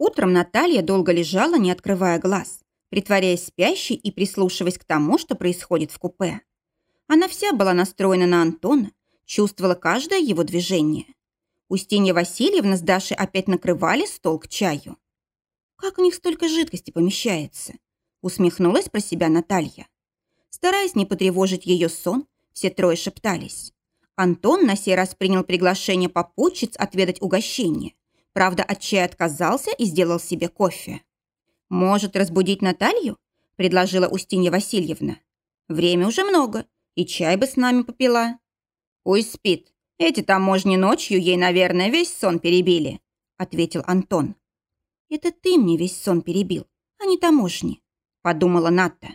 Утром Наталья долго лежала, не открывая глаз, притворяясь спящей и прислушиваясь к тому, что происходит в купе. Она вся была настроена на Антона, чувствовала каждое его движение. Устинья Васильевна с Дашей опять накрывали стол к чаю. «Как у них столько жидкости помещается?» усмехнулась про себя Наталья. Стараясь не потревожить ее сон, все трое шептались. Антон на сей раз принял приглашение попутчиц отведать угощение. Правда, от чая отказался и сделал себе кофе. «Может, разбудить Наталью?» – предложила Устинья Васильевна. «Время уже много, и чай бы с нами попила». «Пусть спит. Эти таможни ночью ей, наверное, весь сон перебили», – ответил Антон. «Это ты мне весь сон перебил, а не таможни», – подумала Ната.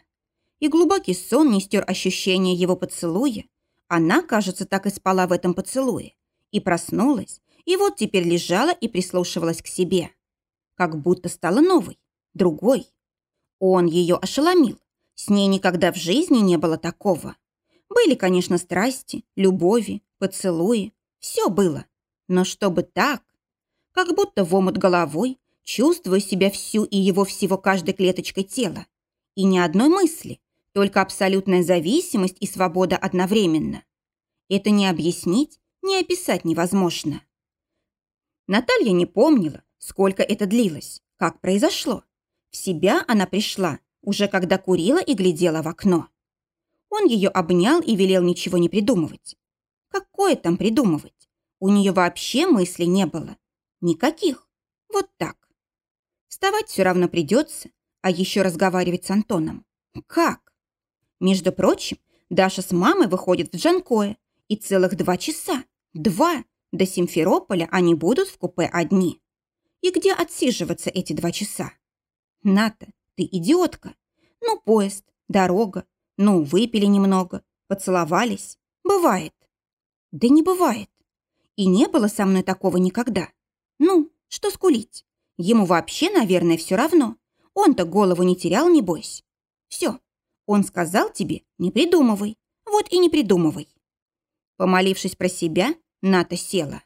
И глубокий сон не стер ощущение его поцелуя. Она, кажется, так и спала в этом поцелуе. И проснулась, и вот теперь лежала и прислушивалась к себе. Как будто стала новой, другой. Он ее ошеломил. С ней никогда в жизни не было такого. Были, конечно, страсти, любови, поцелуи. Все было. Но чтобы так, как будто в омут головой, чувствуя себя всю и его всего каждой клеточкой тела, и ни одной мысли, только абсолютная зависимость и свобода одновременно. Это не объяснить, не описать невозможно. Наталья не помнила, сколько это длилось, как произошло. В себя она пришла, уже когда курила и глядела в окно. Он ее обнял и велел ничего не придумывать. Какое там придумывать? У нее вообще мыслей не было. Никаких. Вот так. Вставать все равно придется, а еще разговаривать с Антоном. Как? Между прочим, Даша с мамой выходит в Джанкое, и целых два часа, два, до Симферополя они будут в купе одни. И где отсиживаться эти два часа? Ната, ты идиотка. Ну, поезд, дорога, ну, выпили немного, поцеловались. Бывает. Да не бывает. И не было со мной такого никогда. Ну, что скулить? Ему вообще, наверное, все равно. Он-то голову не терял, небось. Все. Он сказал тебе, не придумывай. Вот и не придумывай. Помолившись про себя, Ната села.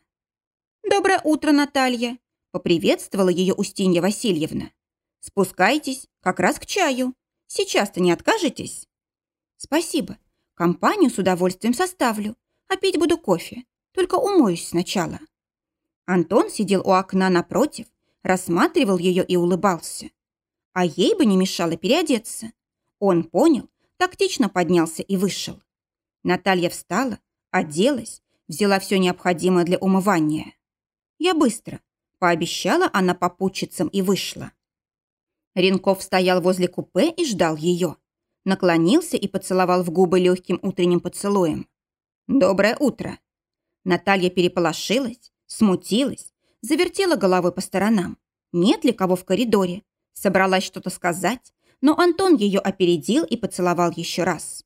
«Доброе утро, Наталья!» – поприветствовала ее Устинья Васильевна. «Спускайтесь, как раз к чаю. Сейчас-то не откажетесь?» «Спасибо. Компанию с удовольствием составлю. А пить буду кофе. Только умоюсь сначала». Антон сидел у окна напротив, рассматривал ее и улыбался. А ей бы не мешало переодеться. Он понял, тактично поднялся и вышел. Наталья встала, оделась, взяла все необходимое для умывания. «Я быстро», – пообещала она попутчицам и вышла. Ренков стоял возле купе и ждал ее. Наклонился и поцеловал в губы легким утренним поцелуем. «Доброе утро!» Наталья переполошилась, смутилась, завертела головой по сторонам. Нет ли кого в коридоре? Собралась что-то сказать, но Антон ее опередил и поцеловал еще раз.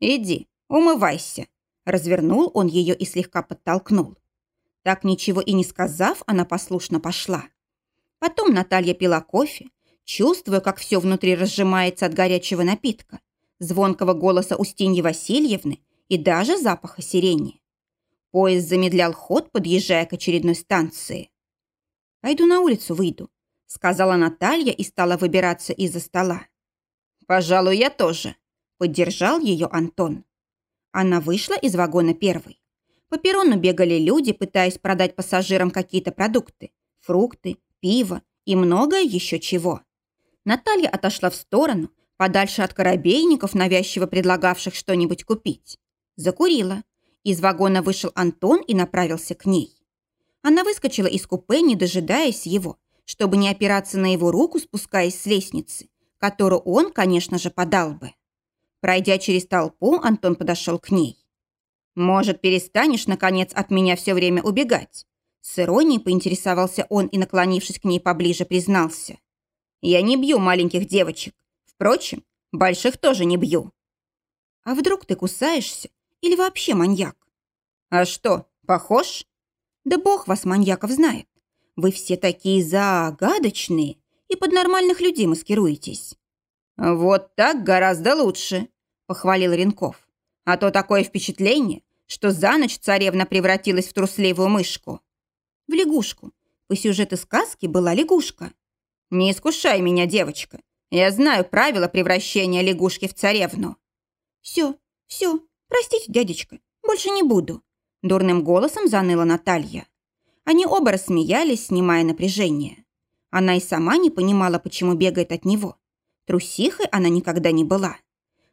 «Иди, умывайся», Развернул он ее и слегка подтолкнул. Так ничего и не сказав, она послушно пошла. Потом Наталья пила кофе, чувствуя, как все внутри разжимается от горячего напитка, звонкого голоса Устиньи Васильевны и даже запаха сирени. Поезд замедлял ход, подъезжая к очередной станции. «Пойду на улицу выйду», — сказала Наталья и стала выбираться из-за стола. «Пожалуй, я тоже», — поддержал ее Антон. Она вышла из вагона первой. По перрону бегали люди, пытаясь продать пассажирам какие-то продукты. Фрукты, пиво и многое еще чего. Наталья отошла в сторону, подальше от корабейников, навязчиво предлагавших что-нибудь купить. Закурила. Из вагона вышел Антон и направился к ней. Она выскочила из купе, не дожидаясь его, чтобы не опираться на его руку, спускаясь с лестницы, которую он, конечно же, подал бы. Пройдя через толпу, Антон подошел к ней. «Может, перестанешь, наконец, от меня все время убегать?» С иронией поинтересовался он и, наклонившись к ней поближе, признался. «Я не бью маленьких девочек. Впрочем, больших тоже не бью». «А вдруг ты кусаешься? Или вообще маньяк?» «А что, похож?» «Да бог вас, маньяков, знает. Вы все такие загадочные и под нормальных людей маскируетесь». «Вот так гораздо лучше», – похвалил Ренков. «А то такое впечатление, что за ночь царевна превратилась в трусливую мышку». «В лягушку. По сюжету сказки была лягушка». «Не искушай меня, девочка. Я знаю правила превращения лягушки в царевну». «Все, все, простите, дядечка, больше не буду», – дурным голосом заныла Наталья. Они оба рассмеялись, снимая напряжение. Она и сама не понимала, почему бегает от него. Трусихой она никогда не была.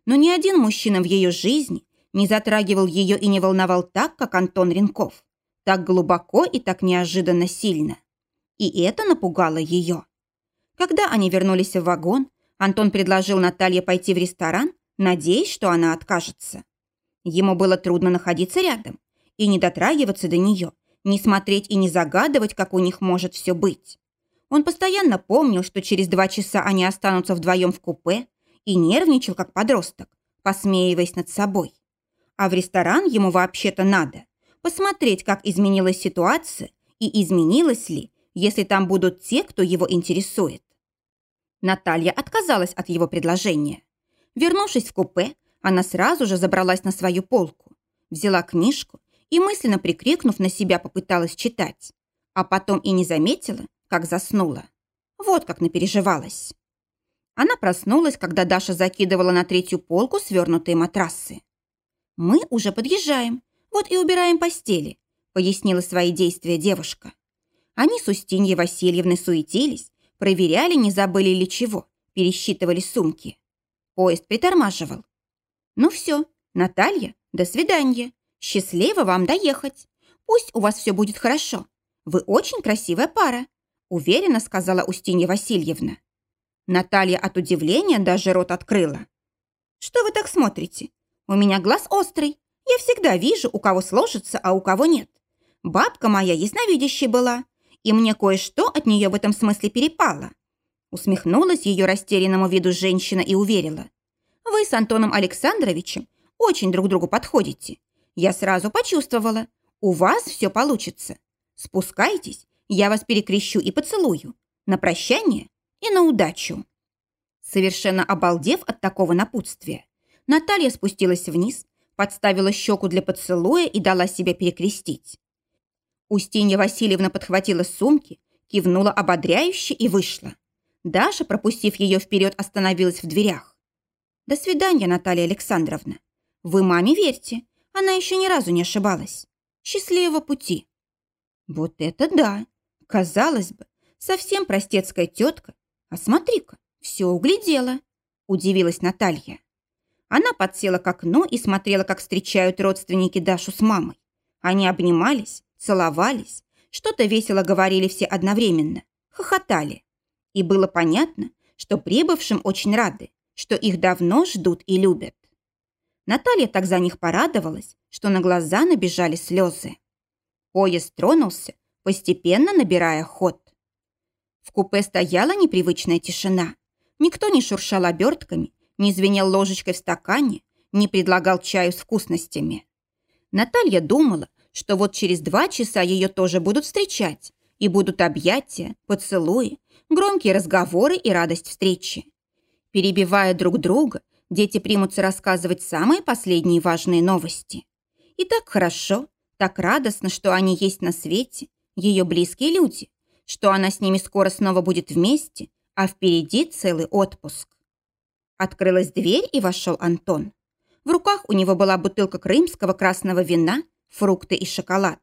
Но ни один мужчина в ее жизни не затрагивал ее и не волновал так, как Антон Ренков. Так глубоко и так неожиданно сильно. И это напугало ее. Когда они вернулись в вагон, Антон предложил Наталье пойти в ресторан, надеясь, что она откажется. Ему было трудно находиться рядом и не дотрагиваться до нее, не смотреть и не загадывать, как у них может все быть. Он постоянно помнил, что через два часа они останутся вдвоем в купе, и нервничал, как подросток, посмеиваясь над собой. А в ресторан ему вообще-то надо посмотреть, как изменилась ситуация и изменилась ли, если там будут те, кто его интересует. Наталья отказалась от его предложения. Вернувшись в купе, она сразу же забралась на свою полку, взяла книжку и, мысленно прикрикнув на себя, попыталась читать. А потом и не заметила, как заснула. Вот как напереживалась. Она проснулась, когда Даша закидывала на третью полку свернутые матрасы. «Мы уже подъезжаем, вот и убираем постели», пояснила свои действия девушка. Они с Устиньей Васильевной суетились, проверяли, не забыли ли чего, пересчитывали сумки. Поезд притормаживал. «Ну все, Наталья, до свидания. Счастливо вам доехать. Пусть у вас все будет хорошо. Вы очень красивая пара», уверенно сказала Устинья Васильевна. Наталья от удивления даже рот открыла. «Что вы так смотрите? У меня глаз острый. Я всегда вижу, у кого сложится, а у кого нет. Бабка моя ясновидящей была, и мне кое-что от нее в этом смысле перепало». Усмехнулась ее растерянному виду женщина и уверила. «Вы с Антоном Александровичем очень друг другу подходите. Я сразу почувствовала. У вас все получится. Спускайтесь, я вас перекрещу и поцелую. На прощание и на удачу». Совершенно обалдев от такого напутствия, Наталья спустилась вниз, подставила щеку для поцелуя и дала себя перекрестить. Устинья Васильевна подхватила сумки, кивнула ободряюще и вышла. Даша, пропустив ее вперед, остановилась в дверях. «До свидания, Наталья Александровна. Вы маме верьте, она еще ни разу не ошибалась. Счастливого пути!» Вот это да! Казалось бы, совсем простецкая тетка, а смотри-ка, все углядела, удивилась Наталья. Она подсела к окну и смотрела, как встречают родственники Дашу с мамой. Они обнимались, целовались, что-то весело говорили все одновременно, хохотали. И было понятно, что прибывшим очень рады, что их давно ждут и любят. Наталья так за них порадовалась, что на глаза набежали слезы. Поезд тронулся, постепенно набирая ход. В купе стояла непривычная тишина. Никто не шуршал обертками, не звенел ложечкой в стакане, не предлагал чаю с вкусностями. Наталья думала, что вот через два часа ее тоже будут встречать, и будут объятия, поцелуи, громкие разговоры и радость встречи. Перебивая друг друга, дети примутся рассказывать самые последние важные новости. И так хорошо, так радостно, что они есть на свете, ее близкие люди, что она с ними скоро снова будет вместе, а впереди целый отпуск. Открылась дверь, и вошел Антон. В руках у него была бутылка крымского красного вина, фрукты и шоколад.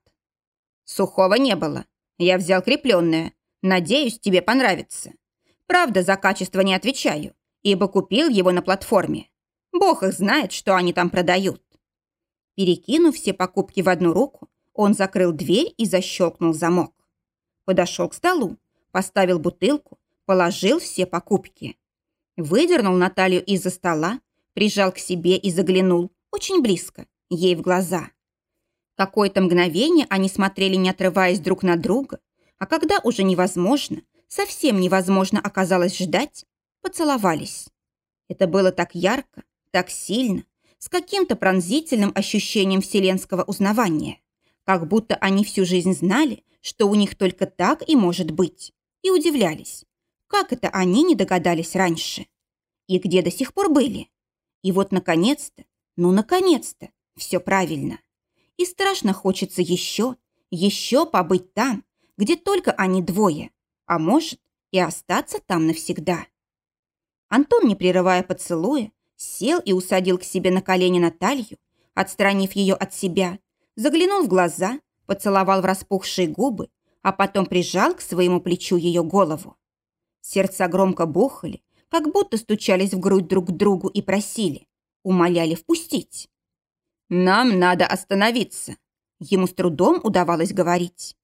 Сухого не было. Я взял крепленное. Надеюсь, тебе понравится. Правда, за качество не отвечаю, ибо купил его на платформе. Бог их знает, что они там продают. Перекинув все покупки в одну руку, он закрыл дверь и защелкнул замок. Подошел к столу, поставил бутылку, положил все покупки. Выдернул Наталью из-за стола, прижал к себе и заглянул, очень близко, ей в глаза. Какое-то мгновение они смотрели, не отрываясь друг на друга, а когда уже невозможно, совсем невозможно оказалось ждать, поцеловались. Это было так ярко, так сильно, с каким-то пронзительным ощущением вселенского узнавания, как будто они всю жизнь знали, что у них только так и может быть, и удивлялись, как это они не догадались раньше, и где до сих пор были. И вот, наконец-то, ну, наконец-то, все правильно. И страшно хочется еще, еще побыть там, где только они двое, а может, и остаться там навсегда. Антон, не прерывая поцелуя, сел и усадил к себе на колени Наталью, отстранив ее от себя, заглянул в глаза, поцеловал в распухшие губы, а потом прижал к своему плечу ее голову. Сердца громко бухали, как будто стучались в грудь друг к другу и просили, умоляли впустить. «Нам надо остановиться», — ему с трудом удавалось говорить.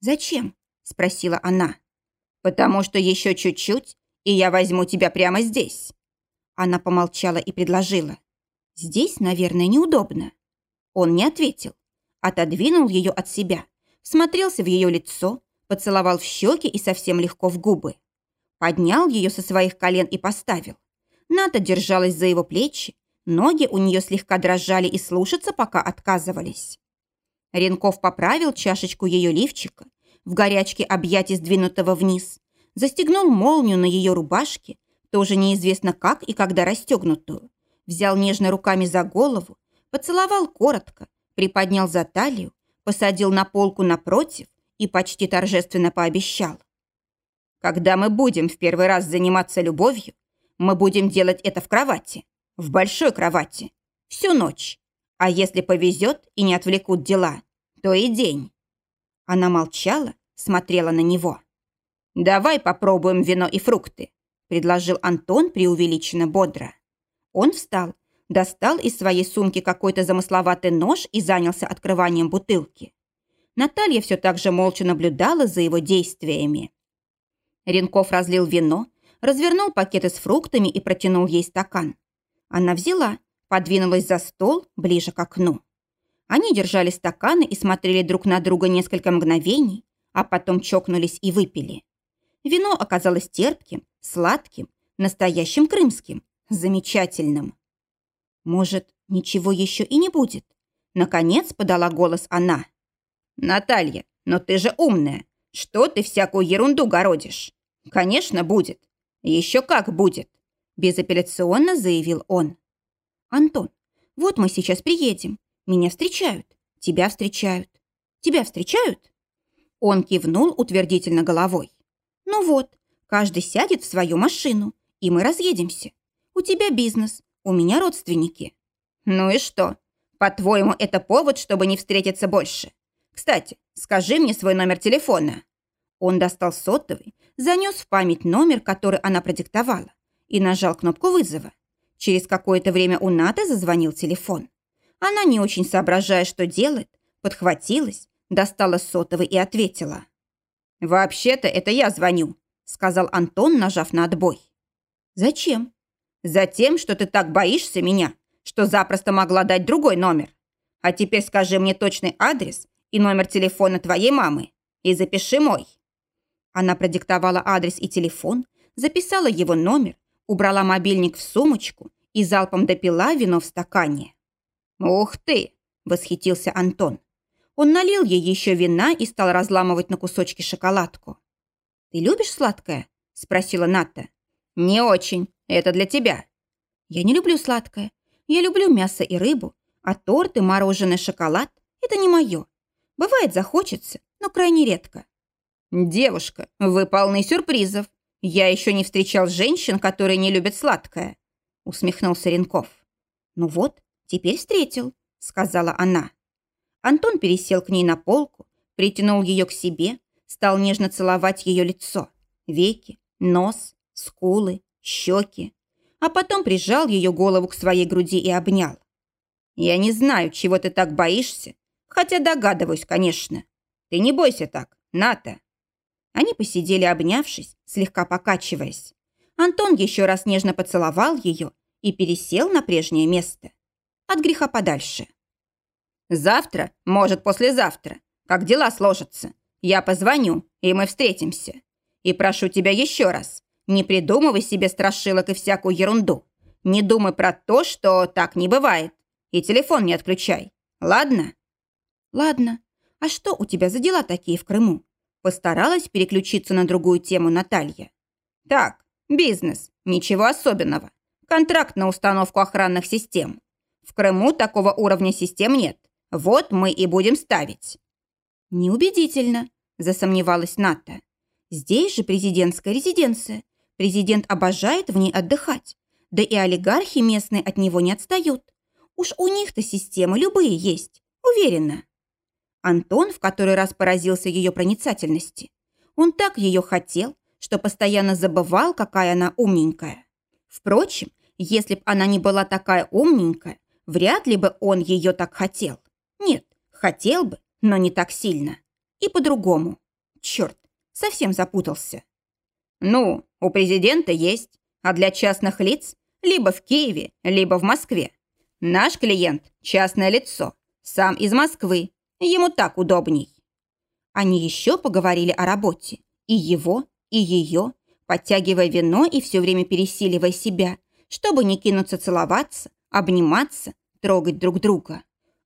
«Зачем?» — спросила она. «Потому что еще чуть-чуть, и я возьму тебя прямо здесь». Она помолчала и предложила. «Здесь, наверное, неудобно». Он не ответил. Отодвинул ее от себя, смотрелся в ее лицо, поцеловал в щеки и совсем легко в губы. Поднял ее со своих колен и поставил. Ната держалась за его плечи, ноги у нее слегка дрожали и слушаться пока отказывались. Ренков поправил чашечку ее лифчика, в горячке объятий сдвинутого вниз, застегнул молнию на ее рубашке, тоже неизвестно как и когда расстегнутую, взял нежно руками за голову, поцеловал коротко, приподнял за талию, посадил на полку напротив и почти торжественно пообещал. «Когда мы будем в первый раз заниматься любовью, мы будем делать это в кровати, в большой кровати, всю ночь. А если повезет и не отвлекут дела, то и день». Она молчала, смотрела на него. «Давай попробуем вино и фрукты», – предложил Антон преувеличенно бодро. Он встал, достал из своей сумки какой-то замысловатый нож и занялся открыванием бутылки. Наталья все так же молча наблюдала за его действиями. Ренков разлил вино, развернул пакеты с фруктами и протянул ей стакан. Она взяла, подвинулась за стол ближе к окну. Они держали стаканы и смотрели друг на друга несколько мгновений, а потом чокнулись и выпили. Вино оказалось терпким, сладким, настоящим крымским, замечательным. Может, ничего еще и не будет? Наконец подала голос она. «Наталья, но ты же умная. Что ты всякую ерунду городишь? Конечно, будет. Еще как будет!» Безапелляционно заявил он. «Антон, вот мы сейчас приедем. Меня встречают. Тебя встречают. Тебя встречают?» Он кивнул утвердительно головой. «Ну вот, каждый сядет в свою машину, и мы разъедемся. У тебя бизнес, у меня родственники». «Ну и что? По-твоему, это повод, чтобы не встретиться больше? Кстати, скажи мне свой номер телефона». Он достал сотовый, занес в память номер, который она продиктовала, и нажал кнопку вызова. Через какое-то время у Ната зазвонил телефон. Она, не очень соображая, что делает, подхватилась, достала сотовый и ответила. «Вообще-то это я звоню», — сказал Антон, нажав на отбой. «Зачем?» «Затем, что ты так боишься меня, что запросто могла дать другой номер. А теперь скажи мне точный адрес и номер телефона твоей мамы и запиши мой». Она продиктовала адрес и телефон, записала его номер, убрала мобильник в сумочку и залпом допила вино в стакане. «Ух ты!» – восхитился Антон. Он налил ей еще вина и стал разламывать на кусочки шоколадку. «Ты любишь сладкое?» – спросила Ната. «Не очень. Это для тебя». «Я не люблю сладкое. Я люблю мясо и рыбу, а торт и мороженое шоколад – это не мое. Бывает, захочется, но крайне редко». «Девушка, вы полны сюрпризов. Я еще не встречал женщин, которые не любят сладкое», – усмехнулся Ренков. «Ну вот, теперь встретил», – сказала она. Антон пересел к ней на полку, притянул ее к себе, стал нежно целовать ее лицо, веки, нос, скулы, щеки, а потом прижал ее голову к своей груди и обнял. «Я не знаю, чего ты так боишься, хотя догадываюсь, конечно. Ты не бойся так, Ната». Они посидели, обнявшись, слегка покачиваясь. Антон еще раз нежно поцеловал ее и пересел на прежнее место. От греха подальше. Завтра, может, послезавтра, как дела сложатся, я позвоню, и мы встретимся. И прошу тебя еще раз, не придумывай себе страшилок и всякую ерунду. Не думай про то, что так не бывает. И телефон не отключай. Ладно? Ладно. А что у тебя за дела такие в Крыму? Постаралась переключиться на другую тему Наталья. Так, бизнес. Ничего особенного. Контракт на установку охранных систем. В Крыму такого уровня систем нет. Вот мы и будем ставить». «Неубедительно», – засомневалась Ната. Здесь же президентская резиденция. Президент обожает в ней отдыхать. Да и олигархи местные от него не отстают. Уж у них-то системы любые есть, уверена. Антон в который раз поразился ее проницательности. Он так ее хотел, что постоянно забывал, какая она умненькая. Впрочем, если б она не была такая умненькая, вряд ли бы он ее так хотел. Нет, хотел бы, но не так сильно. И по-другому. Черт, совсем запутался. Ну, у президента есть, а для частных лиц либо в Киеве, либо в Москве. Наш клиент – частное лицо, сам из Москвы, ему так удобней. Они еще поговорили о работе. И его, и ее, подтягивая вино и все время пересиливая себя, чтобы не кинуться целоваться, обниматься, трогать друг друга.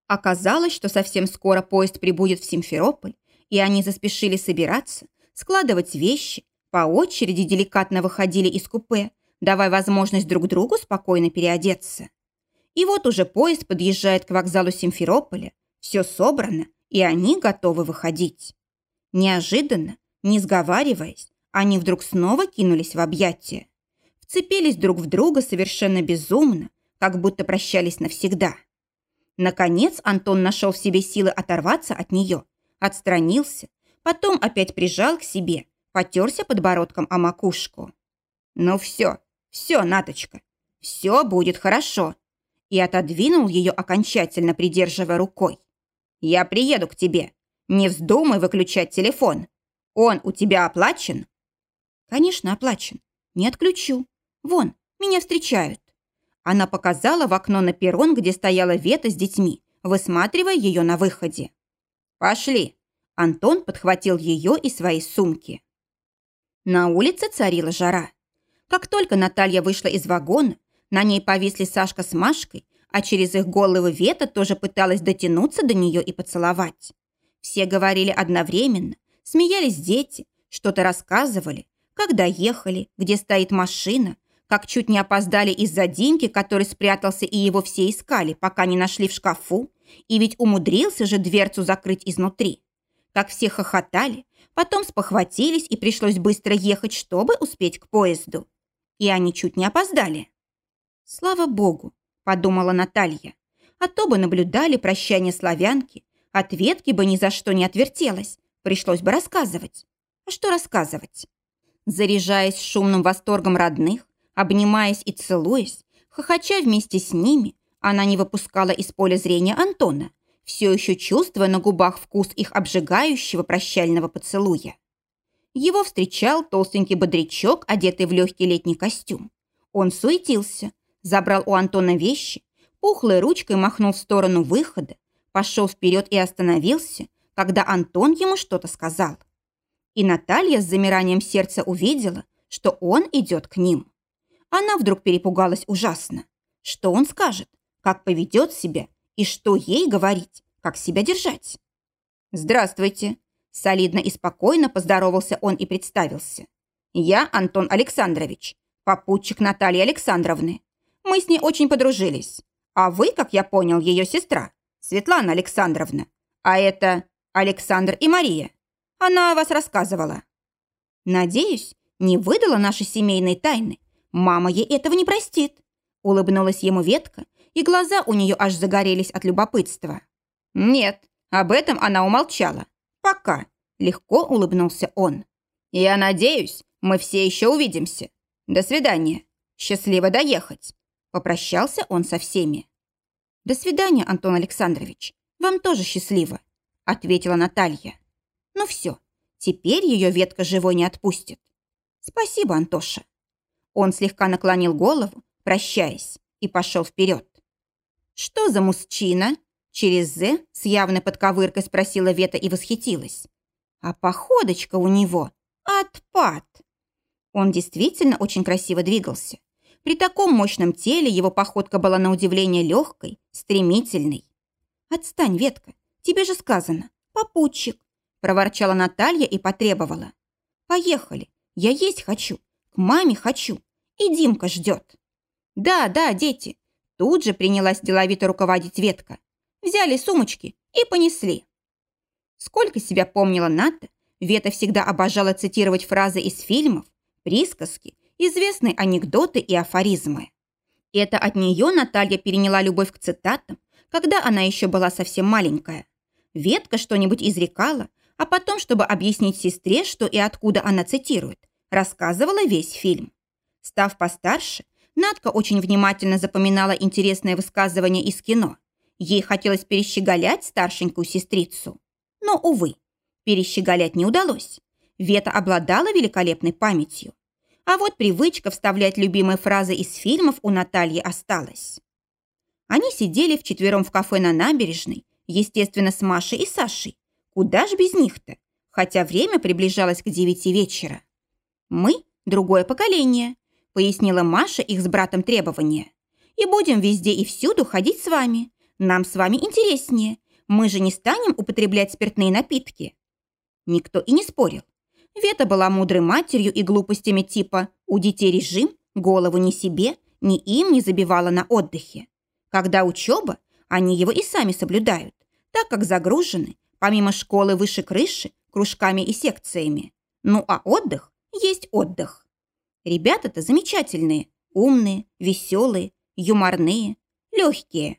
Оказалось, что совсем скоро поезд прибудет в Симферополь, и они заспешили собираться, складывать вещи, по очереди деликатно выходили из купе, давая возможность друг другу спокойно переодеться. И вот уже поезд подъезжает к вокзалу Симферополя, все собрано, и они готовы выходить. Неожиданно, не сговариваясь, они вдруг снова кинулись в объятия. Вцепились друг в друга совершенно безумно, как будто прощались навсегда. Наконец Антон нашел в себе силы оторваться от нее, отстранился, потом опять прижал к себе, потерся подбородком о макушку. «Ну все, все, Наточка, все будет хорошо», и отодвинул ее окончательно, придерживая рукой. «Я приеду к тебе. Не вздумай выключать телефон. Он у тебя оплачен?» «Конечно, оплачен. Не отключу. Вон, меня встречают». Она показала в окно на перрон, где стояла Вета с детьми, высматривая ее на выходе. «Пошли!» Антон подхватил ее и свои сумки. На улице царила жара. Как только Наталья вышла из вагона, на ней повисли Сашка с Машкой, а через их головы Вета тоже пыталась дотянуться до нее и поцеловать. Все говорили одновременно, смеялись дети, что-то рассказывали, когда ехали, где стоит машина, как чуть не опоздали из-за Димки, который спрятался и его все искали, пока не нашли в шкафу, и ведь умудрился же дверцу закрыть изнутри. Как все хохотали, потом спохватились и пришлось быстро ехать, чтобы успеть к поезду. И они чуть не опоздали. Слава богу, подумала Наталья. А то бы наблюдали прощание славянки, ответки бы ни за что не отвертелась, пришлось бы рассказывать. А что рассказывать? Заряжаясь шумным восторгом родных, обнимаясь и целуясь, хохоча вместе с ними, она не выпускала из поля зрения Антона, все еще чувствуя на губах вкус их обжигающего прощального поцелуя. Его встречал толстенький бодрячок, одетый в легкий летний костюм. Он суетился, забрал у Антона вещи, пухлой ручкой махнул в сторону выхода, пошел вперед и остановился, когда Антон ему что-то сказал. И Наталья с замиранием сердца увидела, что он идет к ним. Она вдруг перепугалась ужасно. Что он скажет, как поведет себя и что ей говорить, как себя держать. «Здравствуйте!» Солидно и спокойно поздоровался он и представился. «Я Антон Александрович, попутчик Натальи Александровны. Мы с ней очень подружились. А вы, как я понял, ее сестра, Светлана Александровна. А это Александр и Мария. Она о вас рассказывала. Надеюсь, не выдала наши семейные тайны. Мама ей этого не простит. Улыбнулась ему ветка, и глаза у нее аж загорелись от любопытства. Нет, об этом она умолчала. Пока. Легко улыбнулся он. Я надеюсь, мы все еще увидимся. До свидания. Счастливо доехать. Попрощался он со всеми. «До свидания, Антон Александрович. Вам тоже счастливо», — ответила Наталья. «Ну все, теперь ее ветка живой не отпустит. Спасибо, Антоша». Он слегка наклонил голову, прощаясь, и пошел вперед. «Что за мужчина?» Через «З» с явной подковыркой спросила Вета и восхитилась. «А походочка у него отпад!» Он действительно очень красиво двигался. При таком мощном теле его походка была на удивление легкой, стремительной. «Отстань, ветка, тебе же сказано, попутчик», проворчала Наталья и потребовала. «Поехали, я есть хочу, к маме хочу, и Димка ждет». «Да, да, дети», тут же принялась деловито руководить ветка. Взяли сумочки и понесли. Сколько себя помнила Ната, Вета всегда обожала цитировать фразы из фильмов, присказки, известные анекдоты и афоризмы. Это от нее Наталья переняла любовь к цитатам, когда она еще была совсем маленькая. Ветка что-нибудь изрекала, а потом, чтобы объяснить сестре, что и откуда она цитирует, рассказывала весь фильм. Став постарше, Надка очень внимательно запоминала интересные высказывания из кино. Ей хотелось перещеголять старшенькую сестрицу. Но, увы, перещеголять не удалось. Вета обладала великолепной памятью. А вот привычка вставлять любимые фразы из фильмов у Натальи осталась. Они сидели вчетвером в кафе на набережной, естественно, с Машей и Сашей. Куда ж без них-то? Хотя время приближалось к девяти вечера. «Мы – другое поколение», – пояснила Маша их с братом требования. «И будем везде и всюду ходить с вами. Нам с вами интереснее. Мы же не станем употреблять спиртные напитки». Никто и не спорил. Вета была мудрой матерью и глупостями типа «у детей режим, голову ни себе, ни им не забивала на отдыхе». Когда учеба, они его и сами соблюдают, так как загружены, помимо школы выше крыши, кружками и секциями. Ну а отдых есть отдых. Ребята-то замечательные, умные, веселые, юморные, легкие.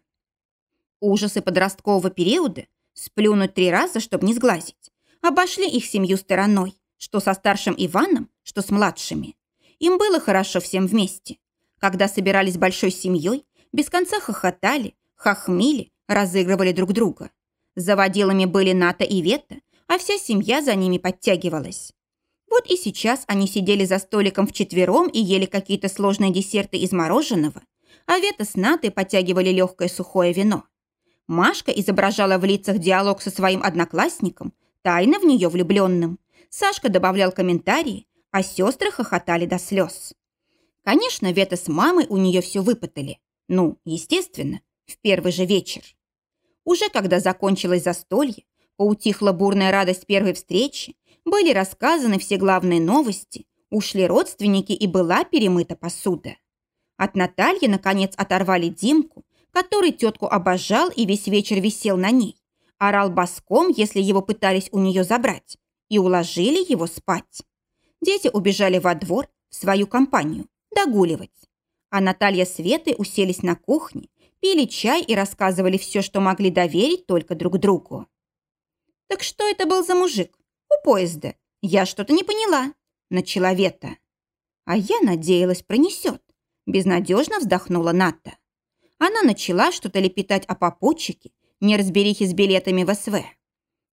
Ужасы подросткового периода, сплюнуть три раза, чтобы не сглазить, обошли их семью стороной, что со старшим Иваном, что с младшими. Им было хорошо всем вместе. Когда собирались большой семьей, без конца хохотали, хохмили, разыгрывали друг друга. Заводилами были Ната и Вета, а вся семья за ними подтягивалась. Вот и сейчас они сидели за столиком вчетвером и ели какие-то сложные десерты из мороженого, а Вета с Натой подтягивали легкое сухое вино. Машка изображала в лицах диалог со своим одноклассником, тайно в нее влюбленным. Сашка добавлял комментарии, а сестры хохотали до слез. Конечно, Вета с мамой у нее все выпытали. Ну, естественно, в первый же вечер. Уже когда закончилось застолье, поутихла бурная радость первой встречи, были рассказаны все главные новости, ушли родственники и была перемыта посуда. От Натальи, наконец, оторвали Димку, который тетку обожал и весь вечер висел на ней. Орал боском, если его пытались у нее забрать и уложили его спать. Дети убежали во двор в свою компанию догуливать. А Наталья с Светой уселись на кухне, пили чай и рассказывали все, что могли доверить только друг другу. «Так что это был за мужик? У поезда? Я что-то не поняла», – начала Вета. «А я надеялась, пронесет», – безнадежно вздохнула Ната. Она начала что-то лепетать о попутчике, неразберихе с билетами в СВ.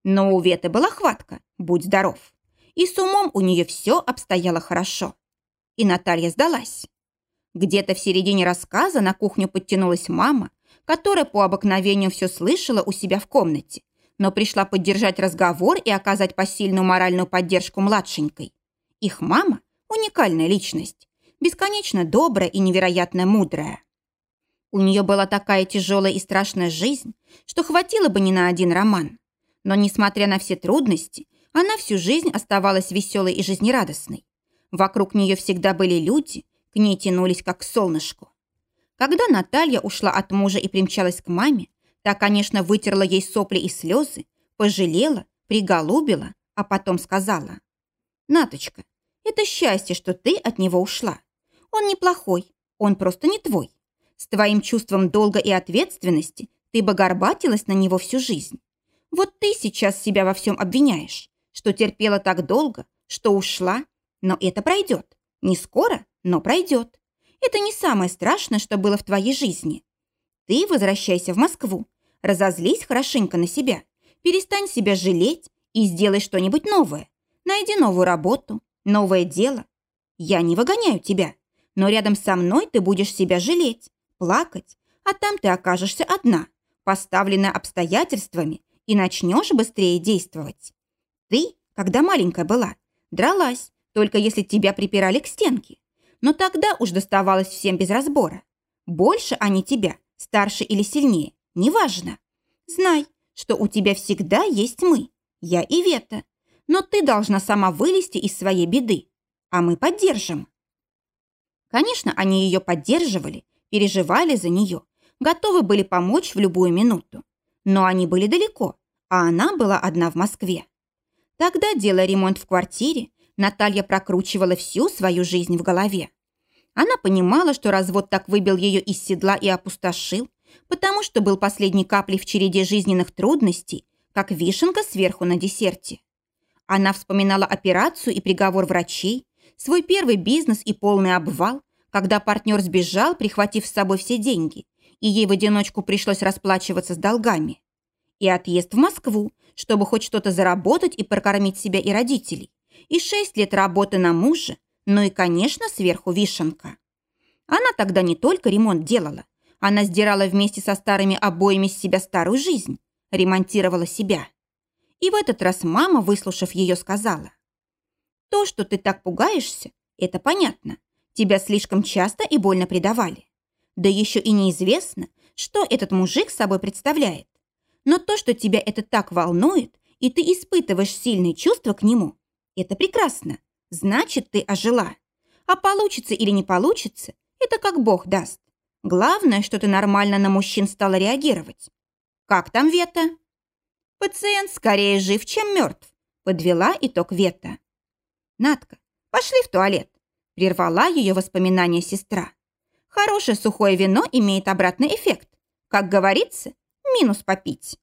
Но у Веты была хватка, будь здоров. И с умом у нее все обстояло хорошо. И Наталья сдалась. Где-то в середине рассказа на кухню подтянулась мама, которая по обыкновению все слышала у себя в комнате, но пришла поддержать разговор и оказать посильную моральную поддержку младшенькой. Их мама – уникальная личность, бесконечно добрая и невероятно мудрая. У нее была такая тяжелая и страшная жизнь, что хватило бы не на один роман. Но, несмотря на все трудности, она всю жизнь оставалась веселой и жизнерадостной. Вокруг нее всегда были люди, к ней тянулись как к солнышку. Когда Наталья ушла от мужа и примчалась к маме, та, конечно, вытерла ей сопли и слезы, пожалела, приголубила, а потом сказала. «Наточка, это счастье, что ты от него ушла. Он неплохой, он просто не твой. С твоим чувством долга и ответственности ты бы горбатилась на него всю жизнь. Вот ты сейчас себя во всем обвиняешь, что терпела так долго, что ушла, но это пройдет. Не скоро, но пройдет. Это не самое страшное, что было в твоей жизни. Ты возвращайся в Москву, разозлись хорошенько на себя, перестань себя жалеть и сделай что-нибудь новое. Найди новую работу, новое дело. Я не выгоняю тебя, но рядом со мной ты будешь себя жалеть, плакать, а там ты окажешься одна, поставленная обстоятельствами и начнешь быстрее действовать. Ты, когда маленькая была, дралась, только если тебя припирали к стенке. Но тогда уж доставалось всем без разбора. Больше они тебя, старше или сильнее, неважно. Знай, что у тебя всегда есть мы, я и Вета. Но ты должна сама вылезти из своей беды, а мы поддержим. Конечно, они ее поддерживали, переживали за нее, готовы были помочь в любую минуту. Но они были далеко, а она была одна в Москве. Тогда, делая ремонт в квартире, Наталья прокручивала всю свою жизнь в голове. Она понимала, что развод так выбил ее из седла и опустошил, потому что был последней каплей в череде жизненных трудностей, как вишенка сверху на десерте. Она вспоминала операцию и приговор врачей, свой первый бизнес и полный обвал, когда партнер сбежал, прихватив с собой все деньги, и ей в одиночку пришлось расплачиваться с долгами. И отъезд в Москву, чтобы хоть что-то заработать и прокормить себя и родителей. И шесть лет работы на мужа, ну и, конечно, сверху вишенка. Она тогда не только ремонт делала, она сдирала вместе со старыми обоями с себя старую жизнь, ремонтировала себя. И в этот раз мама, выслушав ее, сказала, «То, что ты так пугаешься, это понятно. Тебя слишком часто и больно предавали. Да еще и неизвестно, что этот мужик собой представляет. Но то, что тебя это так волнует, и ты испытываешь сильные чувства к нему, это прекрасно. Значит, ты ожила. А получится или не получится, это как Бог даст. Главное, что ты нормально на мужчин стала реагировать. Как там Вета? Пациент скорее жив, чем мертв, подвела итог Вета. Надка, пошли в туалет. Прервала ее воспоминания сестра. Хорошее сухое вино имеет обратный эффект. Как говорится, минус попить.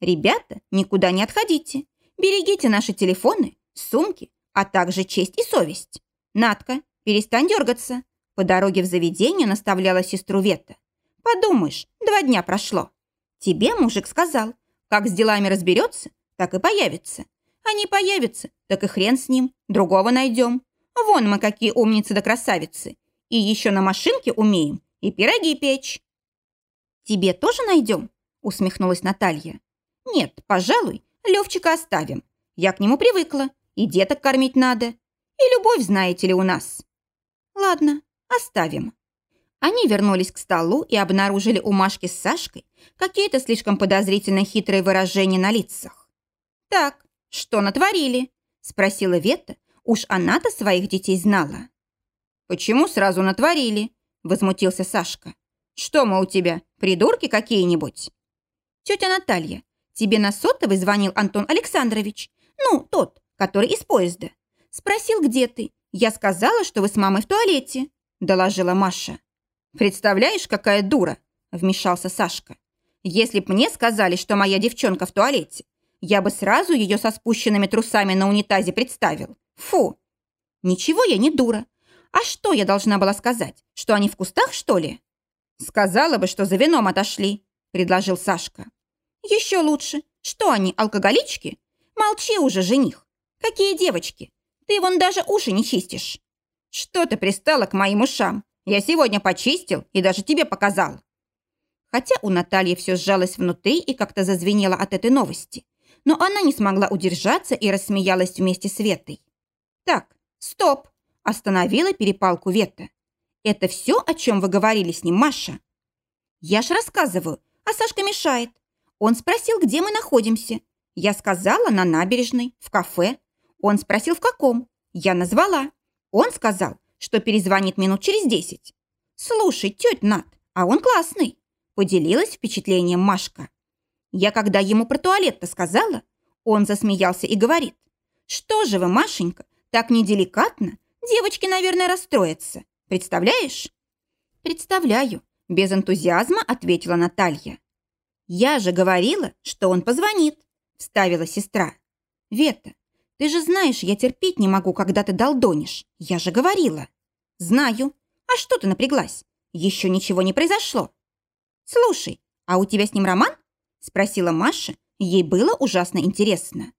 Ребята, никуда не отходите. Берегите наши телефоны, сумки, а также честь и совесть. Надка, перестань дергаться. По дороге в заведение наставляла сестру Вета. «Подумаешь, два дня прошло. Тебе мужик сказал, как с делами разберется, так и появится. А не появится, так и хрен с ним, другого найдем. Вон мы какие умницы да красавицы. И еще на машинке умеем, и пироги печь». «Тебе тоже найдем?» усмехнулась Наталья. «Нет, пожалуй, Левчика оставим. Я к нему привыкла, и деток кормить надо. И любовь, знаете ли, у нас». «Ладно, Оставим. Они вернулись к столу и обнаружили у Машки с Сашкой какие-то слишком подозрительно хитрые выражения на лицах. «Так, что натворили?» – спросила Вета. Уж она-то своих детей знала. «Почему сразу натворили?» – возмутился Сашка. «Что мы у тебя, придурки какие-нибудь?» «Тетя Наталья, тебе на сотовый звонил Антон Александрович. Ну, тот, который из поезда. Спросил, где ты. Я сказала, что вы с мамой в туалете. – доложила Маша. «Представляешь, какая дура!» – вмешался Сашка. «Если б мне сказали, что моя девчонка в туалете, я бы сразу ее со спущенными трусами на унитазе представил. Фу!» «Ничего я не дура. А что я должна была сказать? Что они в кустах, что ли?» «Сказала бы, что за вином отошли», – предложил Сашка. «Еще лучше. Что они, алкоголички? Молчи уже, жених. Какие девочки? Ты вон даже уши не чистишь». «Что ты пристала к моим ушам? Я сегодня почистил и даже тебе показал». Хотя у Натальи все сжалось внутри и как-то зазвенело от этой новости, но она не смогла удержаться и рассмеялась вместе с Ветой. «Так, стоп!» – остановила перепалку Вета. «Это все, о чем вы говорили с ним, Маша?» «Я ж рассказываю, а Сашка мешает. Он спросил, где мы находимся. Я сказала, на набережной, в кафе. Он спросил, в каком. Я назвала. Он сказал, что перезвонит минут через десять. «Слушай, тетя Над, а он классный», – поделилась впечатлением Машка. Я когда ему про туалет-то сказала, он засмеялся и говорит, «Что же вы, Машенька, так неделикатно? Девочки, наверное, расстроятся. Представляешь?» «Представляю», – без энтузиазма ответила Наталья. «Я же говорила, что он позвонит», – вставила сестра. «Вета, ты же знаешь, я терпеть не могу, когда ты долдонишь. Я же говорила. Знаю. А что ты напряглась? Еще ничего не произошло. Слушай, а у тебя с ним роман? Спросила Маша. Ей было ужасно интересно.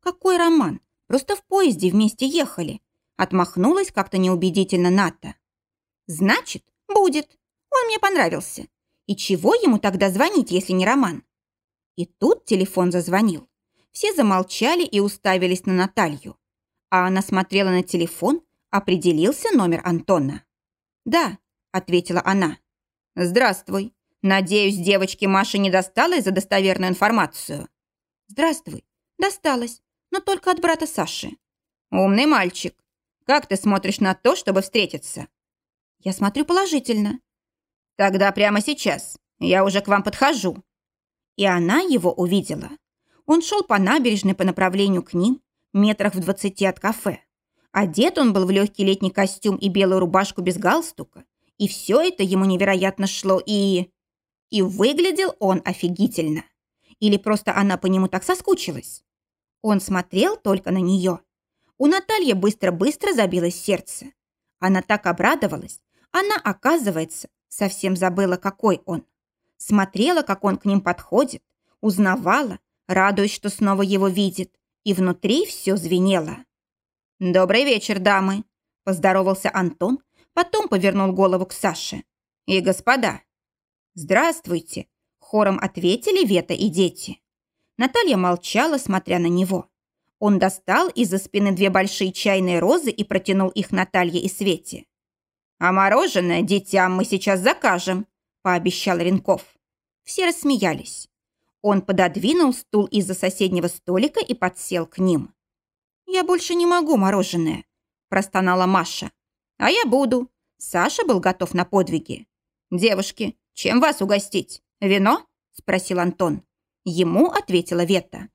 Какой роман? Просто в поезде вместе ехали. Отмахнулась как-то неубедительно Ната. Значит, будет. Он мне понравился. И чего ему тогда звонить, если не роман? И тут телефон зазвонил. Все замолчали и уставились на Наталью. А она смотрела на телефон, определился номер Антона. «Да», — ответила она. «Здравствуй. Надеюсь, девочке Маше не досталось за достоверную информацию?» «Здравствуй. Досталось, но только от брата Саши». «Умный мальчик. Как ты смотришь на то, чтобы встретиться?» «Я смотрю положительно». «Тогда прямо сейчас. Я уже к вам подхожу». И она его увидела. Он шел по набережной по направлению к ним. метрах в двадцати от кафе. Одет он был в легкий летний костюм и белую рубашку без галстука. И все это ему невероятно шло и... И выглядел он офигительно. Или просто она по нему так соскучилась. Он смотрел только на нее. У Натальи быстро-быстро забилось сердце. Она так обрадовалась. Она, оказывается, совсем забыла, какой он. Смотрела, как он к ним подходит, узнавала, радуясь, что снова его видит, и внутри все звенело. «Добрый вечер, дамы!» – поздоровался Антон, потом повернул голову к Саше. «И господа!» «Здравствуйте!» – хором ответили Вета и дети. Наталья молчала, смотря на него. Он достал из-за спины две большие чайные розы и протянул их Наталье и Свете. «А мороженое детям мы сейчас закажем», – пообещал Ренков. Все рассмеялись. Он пододвинул стул из-за соседнего столика и подсел к ним. «Я больше не могу мороженое», – простонала Маша. «А я буду». Саша был готов на подвиги. «Девушки, чем вас угостить? Вино?» – спросил Антон. Ему ответила Вета.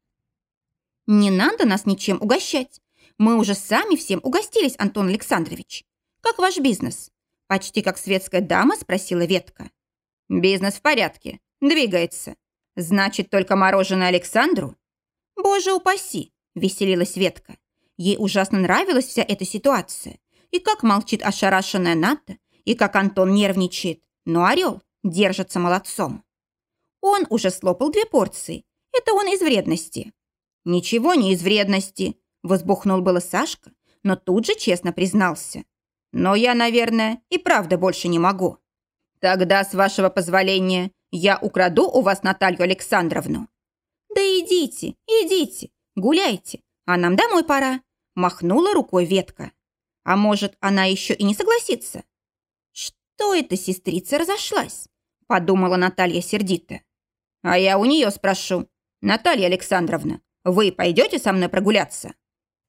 «Не надо нас ничем угощать. Мы уже сами всем угостились, Антон Александрович. Как ваш бизнес?» Почти как светская дама спросила Ветка. «Бизнес в порядке. Двигается. Значит, только мороженое Александру?» «Боже упаси!» – веселилась Ветка. Ей ужасно нравилась вся эта ситуация. И как молчит ошарашенная Ната, и как Антон нервничает. Но Орел держится молодцом. Он уже слопал две порции. Это он из вредности. «Ничего не из вредности», – возбухнул было Сашка, но тут же честно признался. «Но я, наверное, и правда больше не могу. Тогда, с вашего позволения, я украду у вас Наталью Александровну». «Да идите, идите, гуляйте, а нам домой пора», – махнула рукой ветка. «А может, она еще и не согласится?» «Что это сестрица разошлась?» – подумала Наталья сердито. «А я у нее спрошу. Наталья Александровна, вы пойдете со мной прогуляться?»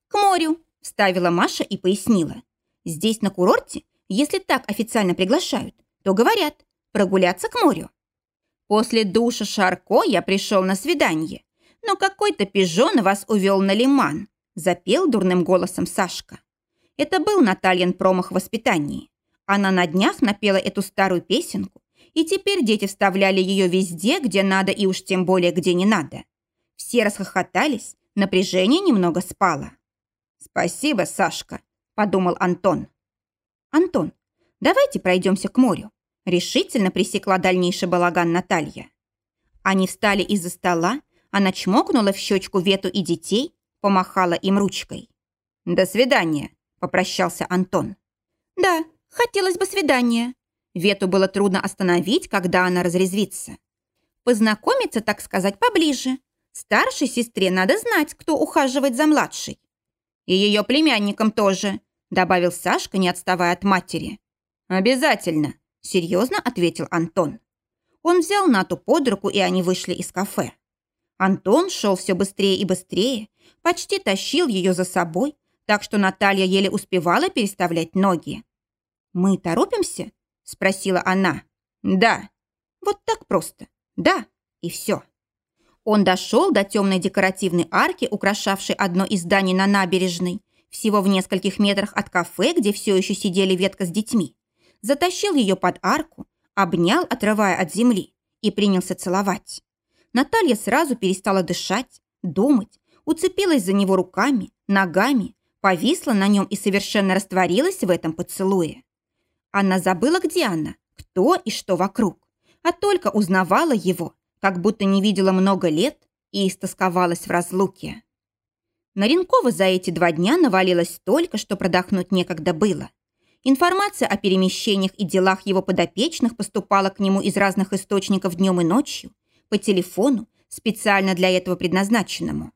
«К морю», – вставила Маша и пояснила. «Здесь, на курорте, если так официально приглашают, то говорят прогуляться к морю». После душа Шарко я пришел на свидание, но какой-то пижон вас увел на лиман, запел дурным голосом Сашка. Это был Натальин промах воспитании. Она на днях напела эту старую песенку, и теперь дети вставляли ее везде, где надо и уж тем более, где не надо. Все расхохотались, напряжение немного спало. «Спасибо, Сашка», – подумал Антон. «Антон, давайте пройдемся к морю. Решительно пресекла дальнейший балаган Наталья. Они встали из-за стола, она чмокнула в щечку Вету и детей, помахала им ручкой. «До свидания», – попрощался Антон. «Да, хотелось бы свидания». Вету было трудно остановить, когда она разрезвится. «Познакомиться, так сказать, поближе. Старшей сестре надо знать, кто ухаживает за младшей». «И ее племянникам тоже», – добавил Сашка, не отставая от матери. «Обязательно», Серьезно ответил Антон. Он взял Нату под руку, и они вышли из кафе. Антон шел все быстрее и быстрее, почти тащил ее за собой, так что Наталья еле успевала переставлять ноги. «Мы торопимся?» – спросила она. «Да». Вот так просто. «Да» и все. Он дошел до темной декоративной арки, украшавшей одно из зданий на набережной, всего в нескольких метрах от кафе, где все еще сидели ветка с детьми затащил ее под арку, обнял, отрывая от земли, и принялся целовать. Наталья сразу перестала дышать, думать, уцепилась за него руками, ногами, повисла на нем и совершенно растворилась в этом поцелуе. Она забыла, где она, кто и что вокруг, а только узнавала его, как будто не видела много лет и истосковалась в разлуке. На Ренкова за эти два дня навалилось столько, что продохнуть некогда было. Информация о перемещениях и делах его подопечных поступала к нему из разных источников днем и ночью, по телефону, специально для этого предназначенному.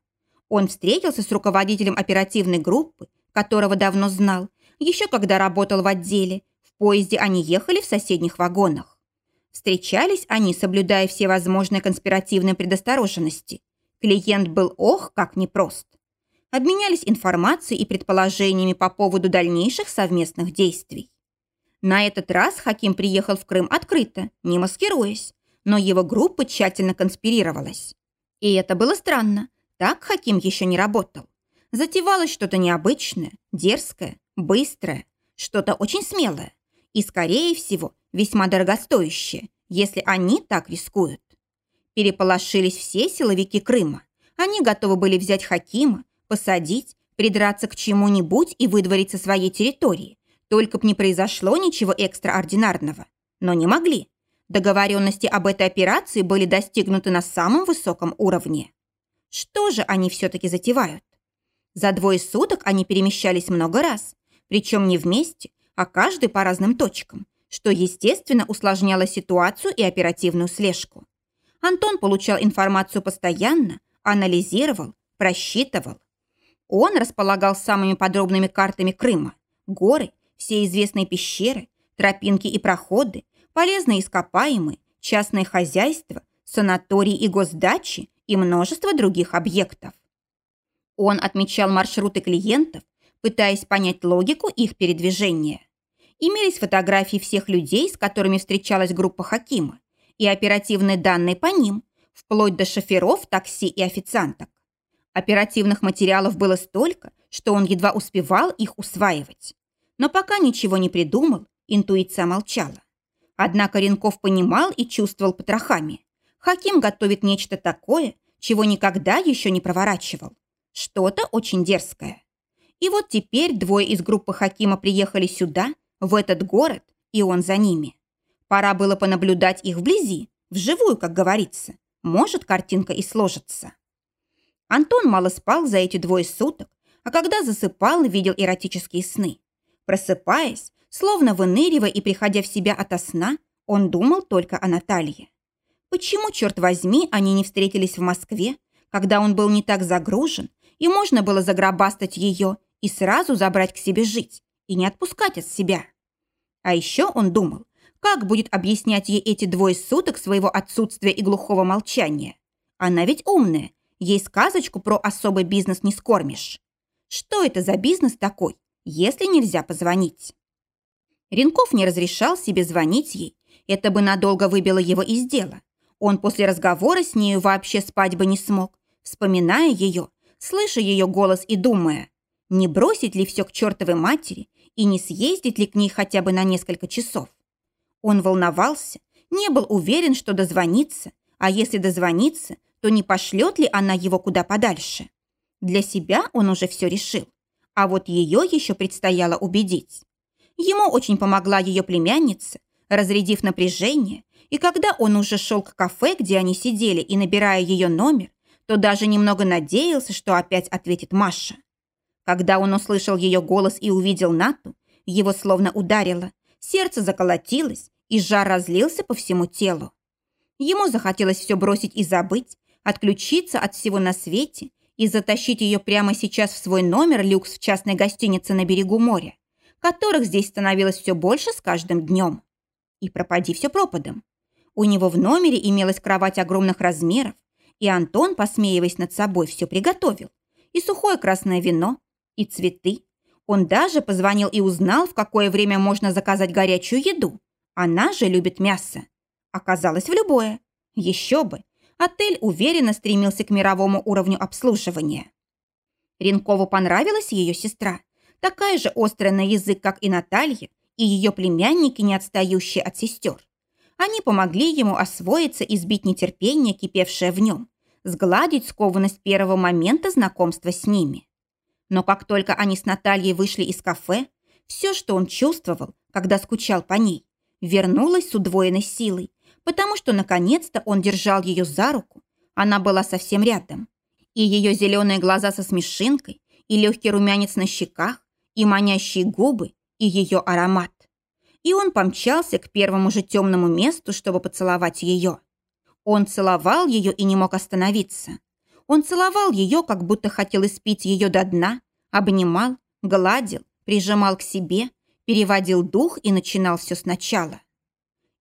Он встретился с руководителем оперативной группы, которого давно знал, еще когда работал в отделе. В поезде они ехали в соседних вагонах. Встречались они, соблюдая все возможные конспиративные предосторожности. Клиент был ох, как непрост обменялись информацией и предположениями по поводу дальнейших совместных действий. На этот раз Хаким приехал в Крым открыто, не маскируясь, но его группа тщательно конспирировалась. И это было странно. Так Хаким еще не работал. Затевалось что-то необычное, дерзкое, быстрое, что-то очень смелое и, скорее всего, весьма дорогостоящее, если они так рискуют. Переполошились все силовики Крыма. Они готовы были взять Хакима, посадить, придраться к чему-нибудь и выдворить со своей территории, только б не произошло ничего экстраординарного. Но не могли. Договоренности об этой операции были достигнуты на самом высоком уровне. Что же они все-таки затевают? За двое суток они перемещались много раз, причем не вместе, а каждый по разным точкам, что, естественно, усложняло ситуацию и оперативную слежку. Антон получал информацию постоянно, анализировал, просчитывал. Он располагал самыми подробными картами Крыма, горы, все известные пещеры, тропинки и проходы, полезные ископаемые, частное хозяйство, санатории и госдачи и множество других объектов. Он отмечал маршруты клиентов, пытаясь понять логику их передвижения. Имелись фотографии всех людей, с которыми встречалась группа Хакима, и оперативные данные по ним, вплоть до шоферов, такси и официанток. Оперативных материалов было столько, что он едва успевал их усваивать. Но пока ничего не придумал, интуиция молчала. Однако Ренков понимал и чувствовал потрохами. Хаким готовит нечто такое, чего никогда еще не проворачивал. Что-то очень дерзкое. И вот теперь двое из группы Хакима приехали сюда, в этот город, и он за ними. Пора было понаблюдать их вблизи, вживую, как говорится. Может, картинка и сложится. Антон мало спал за эти двое суток, а когда засыпал, видел эротические сны. Просыпаясь, словно выныривая и приходя в себя ото сна, он думал только о Наталье. Почему, черт возьми, они не встретились в Москве, когда он был не так загружен, и можно было загробастать ее и сразу забрать к себе жить, и не отпускать от себя? А еще он думал, как будет объяснять ей эти двое суток своего отсутствия и глухого молчания. Она ведь умная, ей сказочку про особый бизнес не скормишь. Что это за бизнес такой, если нельзя позвонить. Ренков не разрешал себе звонить ей. Это бы надолго выбило его из дела. Он после разговора с нею вообще спать бы не смог, вспоминая ее, слыша ее голос и думая, не бросить ли все к чертовой матери и не съездить ли к ней хотя бы на несколько часов. Он волновался, не был уверен, что дозвонится, а если дозвонится, то не пошлет ли она его куда подальше. Для себя он уже все решил. А вот ее еще предстояло убедить. Ему очень помогла ее племянница, разрядив напряжение, и когда он уже шел к кафе, где они сидели, и набирая ее номер, то даже немного надеялся, что опять ответит Маша. Когда он услышал ее голос и увидел Нату, его словно ударило, сердце заколотилось, и жар разлился по всему телу. Ему захотелось все бросить и забыть, отключиться от всего на свете и затащить ее прямо сейчас в свой номер люкс в частной гостинице на берегу моря, которых здесь становилось все больше с каждым днем. И пропади все пропадом. У него в номере имелась кровать огромных размеров, и Антон, посмеиваясь над собой, все приготовил. И сухое красное вино, и цветы. Он даже позвонил и узнал, в какое время можно заказать горячую еду. Она же любит мясо. Оказалось, в любое. Еще бы, отель уверенно стремился к мировому уровню обслуживания. Ренкову понравилась ее сестра, такая же острая на язык, как и Наталья, и ее племянники, не отстающие от сестер. Они помогли ему освоиться и сбить нетерпение, кипевшее в нем, сгладить скованность первого момента знакомства с ними. Но как только они с Натальей вышли из кафе, все, что он чувствовал, когда скучал по ней, вернулось с удвоенной силой, потому что наконец-то он держал ее за руку. Она была совсем рядом. И ее зеленые глаза со смешинкой, и легкий румянец на щеках, и манящие губы, и ее аромат. И он помчался к первому же темному месту, чтобы поцеловать ее. Он целовал ее и не мог остановиться. Он целовал ее, как будто хотел испить ее до дна, обнимал, гладил, прижимал к себе, переводил дух и начинал все сначала.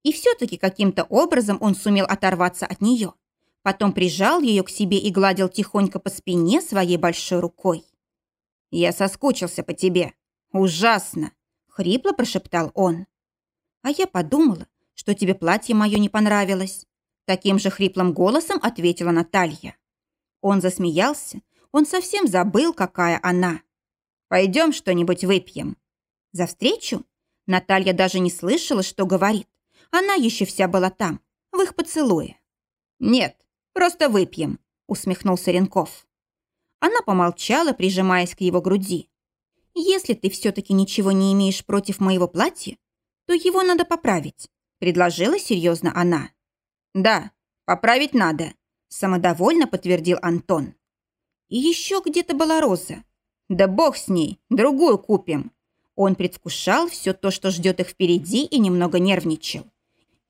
И все-таки каким-то образом он сумел оторваться от нее. Потом прижал ее к себе и гладил тихонько по спине своей большой рукой. «Я соскучился по тебе. Ужасно!» — хрипло прошептал он. «А я подумала, что тебе платье мое не понравилось». Таким же хриплым голосом ответила Наталья. Он засмеялся, Он совсем забыл, какая она. «Пойдем что-нибудь выпьем». «За встречу?» Наталья даже не слышала, что говорит. Она еще вся была там, в их поцелуе. «Нет, просто выпьем», — усмехнулся Ренков. Она помолчала, прижимаясь к его груди. «Если ты все-таки ничего не имеешь против моего платья, то его надо поправить», — предложила серьезно она. «Да, поправить надо», — самодовольно подтвердил Антон. «И еще где-то была роза. Да бог с ней, другую купим». Он предвкушал все то, что ждет их впереди, и немного нервничал.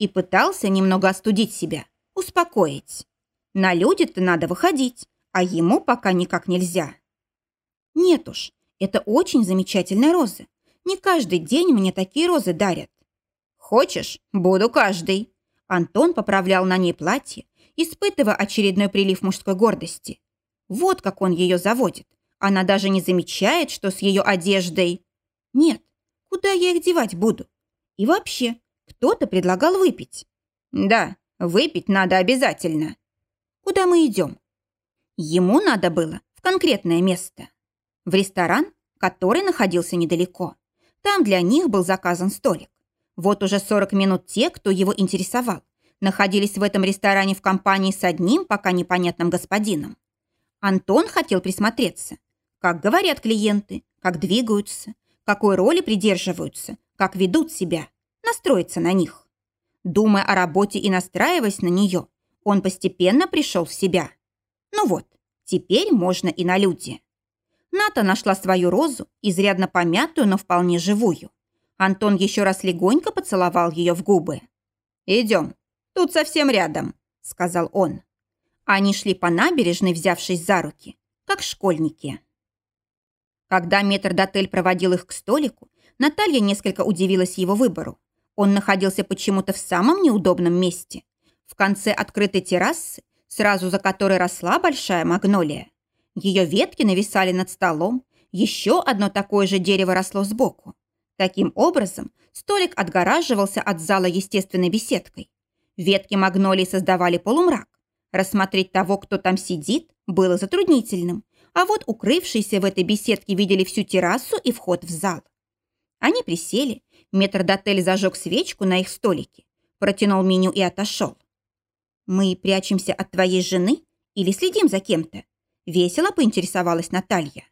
И пытался немного остудить себя, успокоить. На люди-то надо выходить, а ему пока никак нельзя. Нет уж, это очень замечательная роза. Не каждый день мне такие розы дарят. Хочешь, буду каждый. Антон поправлял на ней платье, испытывая очередной прилив мужской гордости. Вот как он ее заводит. Она даже не замечает, что с ее одеждой... Нет, куда я их девать буду? И вообще, кто-то предлагал выпить. Да, выпить надо обязательно. Куда мы идем? Ему надо было в конкретное место. В ресторан, который находился недалеко. Там для них был заказан столик. Вот уже 40 минут те, кто его интересовал, находились в этом ресторане в компании с одним пока непонятным господином. Антон хотел присмотреться. Как говорят клиенты, как двигаются, какой роли придерживаются, как ведут себя, настроиться на них. Думая о работе и настраиваясь на нее, он постепенно пришел в себя. Ну вот, теперь можно и на люди. Ната нашла свою розу, изрядно помятую, но вполне живую. Антон еще раз легонько поцеловал ее в губы. «Идем, тут совсем рядом», — сказал он. Они шли по набережной, взявшись за руки, как школьники. Когда метрдотель проводил их к столику, Наталья несколько удивилась его выбору. Он находился почему-то в самом неудобном месте. В конце открытой террасы, сразу за которой росла большая магнолия. Ее ветки нависали над столом, еще одно такое же дерево росло сбоку. Таким образом, столик отгораживался от зала естественной беседкой. Ветки магнолии создавали полумрак. Рассмотреть того, кто там сидит, было затруднительным, а вот укрывшиеся в этой беседке видели всю террасу и вход в зал. Они присели, метрдотель зажег свечку на их столике, протянул меню и отошел. «Мы прячемся от твоей жены или следим за кем-то?» Весело поинтересовалась Наталья.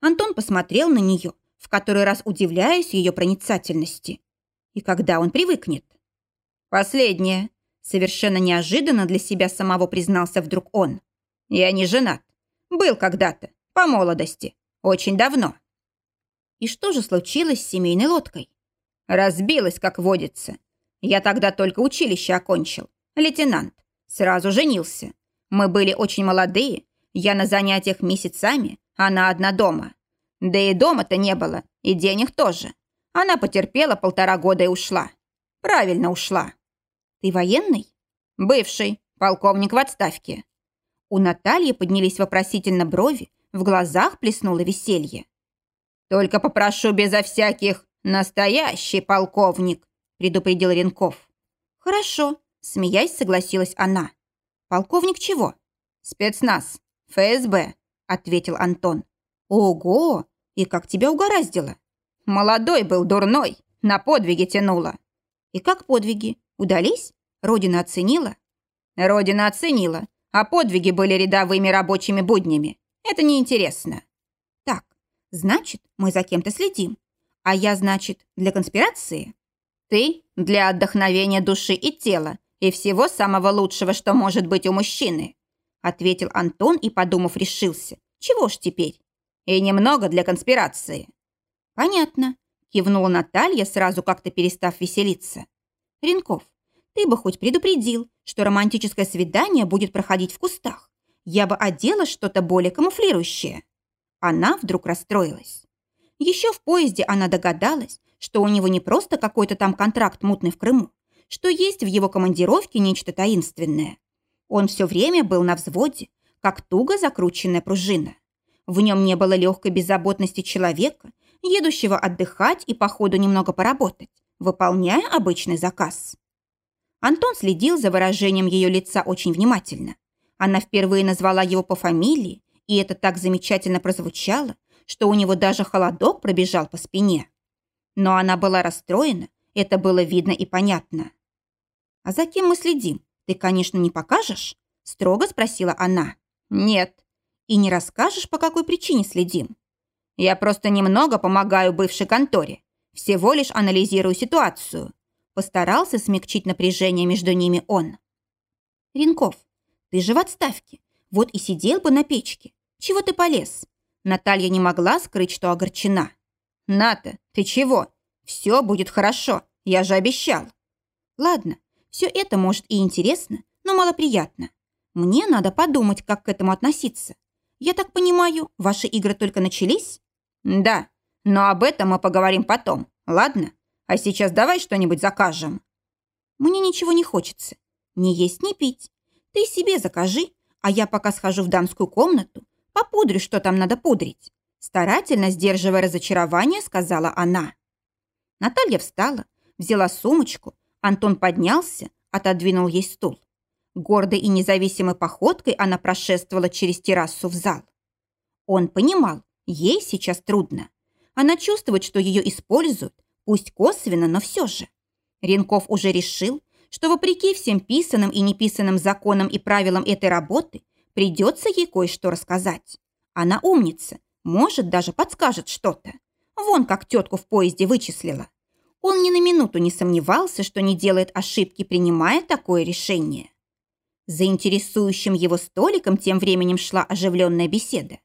Антон посмотрел на нее, в который раз удивляясь ее проницательности. И когда он привыкнет? Последнее. Совершенно неожиданно для себя самого признался вдруг он. Я не женат. Был когда-то, по молодости. Очень давно. И что же случилось с семейной лодкой? Разбилась, как водится. Я тогда только училище окончил. Лейтенант. Сразу женился. Мы были очень молодые. Я на занятиях месяцами, она одна дома. Да и дома-то не было, и денег тоже. Она потерпела полтора года и ушла. Правильно ушла. Ты военный? Бывший, полковник в отставке. У Натальи поднялись вопросительно брови, в глазах плеснуло веселье. «Только попрошу безо всяких настоящий полковник», предупредил Ренков. «Хорошо», смеясь, согласилась она. «Полковник чего?» «Спецназ, ФСБ», ответил Антон. «Ого! И как тебя угораздило?» «Молодой был, дурной, на подвиги тянуло». «И как подвиги? Удались? Родина оценила?» «Родина оценила, а подвиги были рядовыми рабочими буднями. Это неинтересно». «Так, значит, мы за кем-то следим. А я, значит, для конспирации?» «Ты для отдохновения души и тела и всего самого лучшего, что может быть у мужчины», ответил Антон и, подумав, решился. «Чего ж теперь? И немного для конспирации». «Понятно», кивнула Наталья, сразу как-то перестав веселиться. «Ренков, ты бы хоть предупредил, что романтическое свидание будет проходить в кустах. Я бы одела что-то более камуфлирующее». Она вдруг расстроилась. Еще в поезде она догадалась, что у него не просто какой-то там контракт мутный в Крыму, что есть в его командировке нечто таинственное. Он все время был на взводе, как туго закрученная пружина. В нем не было легкой беззаботности человека, едущего отдыхать и по ходу немного поработать, выполняя обычный заказ. Антон следил за выражением ее лица очень внимательно. Она впервые назвала его по фамилии, И это так замечательно прозвучало, что у него даже холодок пробежал по спине. Но она была расстроена, это было видно и понятно. «А за кем мы следим? Ты, конечно, не покажешь?» – строго спросила она. «Нет. И не расскажешь, по какой причине следим?» «Я просто немного помогаю бывшей конторе. Всего лишь анализирую ситуацию». Постарался смягчить напряжение между ними он. «Ренков, ты же в отставке. Вот и сидел бы на печке. Чего ты полез?» Наталья не могла скрыть, что огорчена. «Ната, ты чего? Все будет хорошо, я же обещал». «Ладно, все это может и интересно, но малоприятно. Мне надо подумать, как к этому относиться. Я так понимаю, ваши игры только начались?» «Да, но об этом мы поговорим потом, ладно? А сейчас давай что-нибудь закажем». «Мне ничего не хочется. Ни есть, ни пить. Ты себе закажи, а я пока схожу в дамскую комнату, попудрю, что там надо пудрить. Старательно сдерживая разочарование, сказала она. Наталья встала, взяла сумочку, Антон поднялся, отодвинул ей стул. Гордой и независимой походкой она прошествовала через террасу в зал. Он понимал, ей сейчас трудно. Она чувствует, что ее используют, пусть косвенно, но все же. Ренков уже решил, что вопреки всем писанным и неписанным законам и правилам этой работы придется ей кое-что рассказать. Она умница, может, даже подскажет что-то. Вон как тетку в поезде вычислила. Он ни на минуту не сомневался, что не делает ошибки, принимая такое решение. За интересующим его столиком тем временем шла оживленная беседа.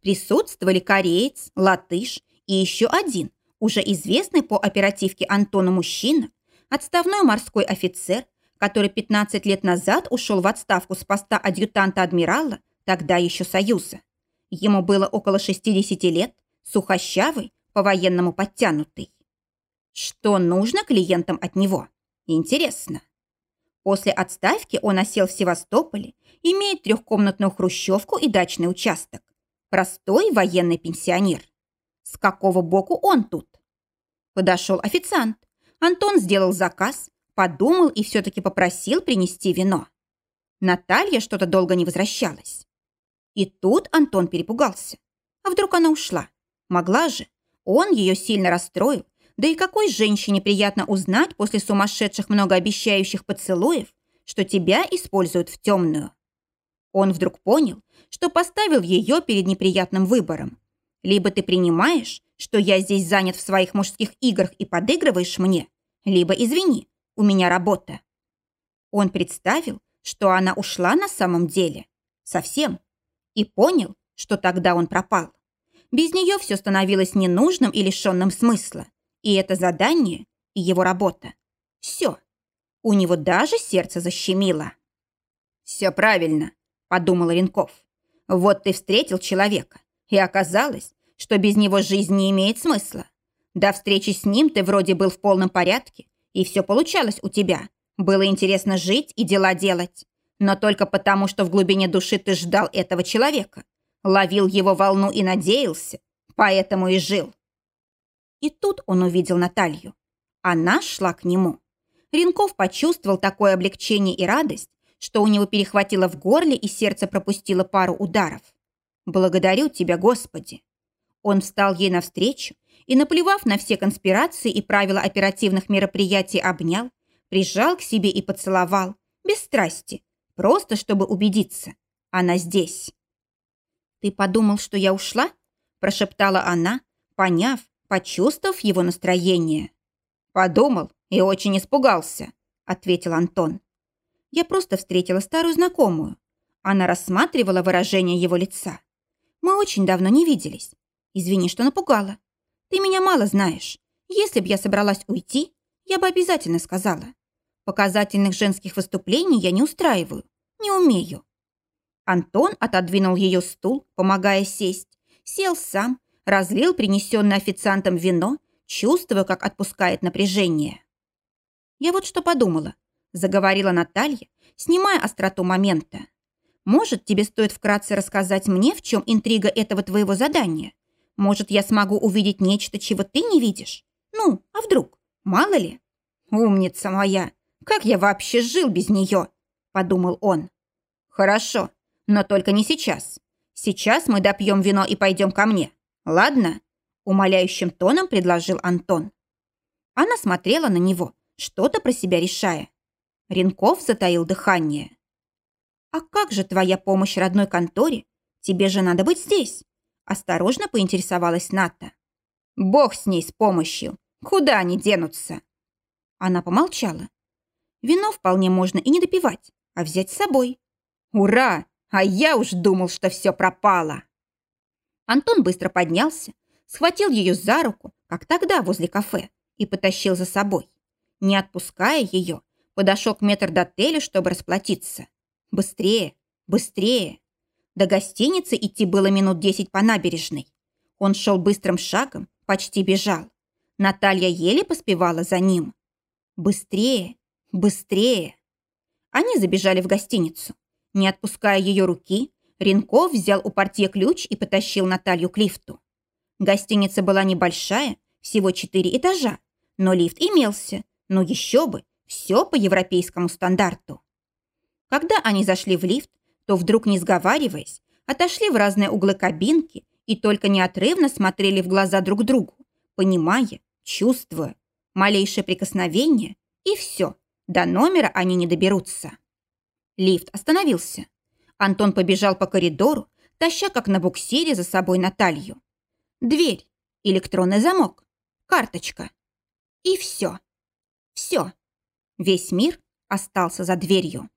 Присутствовали кореец, латыш и еще один, уже известный по оперативке Антону мужчина, отставной морской офицер, который 15 лет назад ушел в отставку с поста адъютанта адмирала, тогда еще Союза. Ему было около 60 лет, сухощавый, по-военному подтянутый. Что нужно клиентам от него? Интересно. После отставки он осел в Севастополе, имеет трехкомнатную хрущевку и дачный участок. Простой военный пенсионер. С какого боку он тут? Подошел официант. Антон сделал заказ, подумал и все-таки попросил принести вино. Наталья что-то долго не возвращалась. И тут Антон перепугался. А вдруг она ушла? Могла же. Он ее сильно расстроил. Да и какой женщине приятно узнать после сумасшедших многообещающих поцелуев, что тебя используют в темную? Он вдруг понял, что поставил ее перед неприятным выбором. Либо ты принимаешь, что я здесь занят в своих мужских играх и подыгрываешь мне, либо извини, у меня работа. Он представил, что она ушла на самом деле. Совсем и понял, что тогда он пропал. Без нее все становилось ненужным и лишенным смысла. И это задание, и его работа. Все. У него даже сердце защемило. «Все правильно», — подумал Ренков. «Вот ты встретил человека, и оказалось, что без него жизнь не имеет смысла. До встречи с ним ты вроде был в полном порядке, и все получалось у тебя. Было интересно жить и дела делать но только потому, что в глубине души ты ждал этого человека, ловил его волну и надеялся, поэтому и жил. И тут он увидел Наталью. Она шла к нему. Ренков почувствовал такое облегчение и радость, что у него перехватило в горле и сердце пропустило пару ударов. «Благодарю тебя, Господи!» Он встал ей навстречу и, наплевав на все конспирации и правила оперативных мероприятий, обнял, прижал к себе и поцеловал, без страсти, Просто чтобы убедиться. Она здесь. «Ты подумал, что я ушла?» Прошептала она, поняв, почувствовав его настроение. «Подумал и очень испугался», ответил Антон. «Я просто встретила старую знакомую. Она рассматривала выражение его лица. Мы очень давно не виделись. Извини, что напугала. Ты меня мало знаешь. Если бы я собралась уйти, я бы обязательно сказала. Показательных женских выступлений я не устраиваю. Не умею. Антон отодвинул ее стул, помогая сесть. Сел сам, разлил принесенное официантом вино, чувствуя, как отпускает напряжение. «Я вот что подумала», — заговорила Наталья, снимая остроту момента. «Может, тебе стоит вкратце рассказать мне, в чем интрига этого твоего задания? Может, я смогу увидеть нечто, чего ты не видишь? Ну, а вдруг? Мало ли?» «Умница моя! Как я вообще жил без нее?» – подумал он. «Хорошо, но только не сейчас. Сейчас мы допьем вино и пойдем ко мне. Ладно?» Умоляющим тоном предложил Антон. Она смотрела на него, что-то про себя решая. Ренков затаил дыхание. «А как же твоя помощь родной конторе? Тебе же надо быть здесь!» Осторожно поинтересовалась Ната. «Бог с ней с помощью! Куда они денутся?» Она помолчала. «Вино вполне можно и не допивать, а взять с собой». «Ура! А я уж думал, что все пропало!» Антон быстро поднялся, схватил ее за руку, как тогда возле кафе, и потащил за собой. Не отпуская ее, подошел к метрдотелю, чтобы расплатиться. Быстрее, быстрее. До гостиницы идти было минут десять по набережной. Он шел быстрым шагом, почти бежал. Наталья еле поспевала за ним. Быстрее, быстрее. Они забежали в гостиницу. Не отпуская ее руки, Ренков взял у портье ключ и потащил Наталью к лифту. Гостиница была небольшая, всего четыре этажа, но лифт имелся, но еще бы, все по европейскому стандарту. Когда они зашли в лифт, то вдруг, не сговариваясь, отошли в разные углы кабинки и только неотрывно смотрели в глаза друг другу, понимая, чувствуя, малейшее прикосновение, и все, до номера они не доберутся. Лифт остановился. Антон побежал по коридору, таща как на буксире за собой Наталью. Дверь, электронный замок, карточка. И все. Все. Весь мир остался за дверью.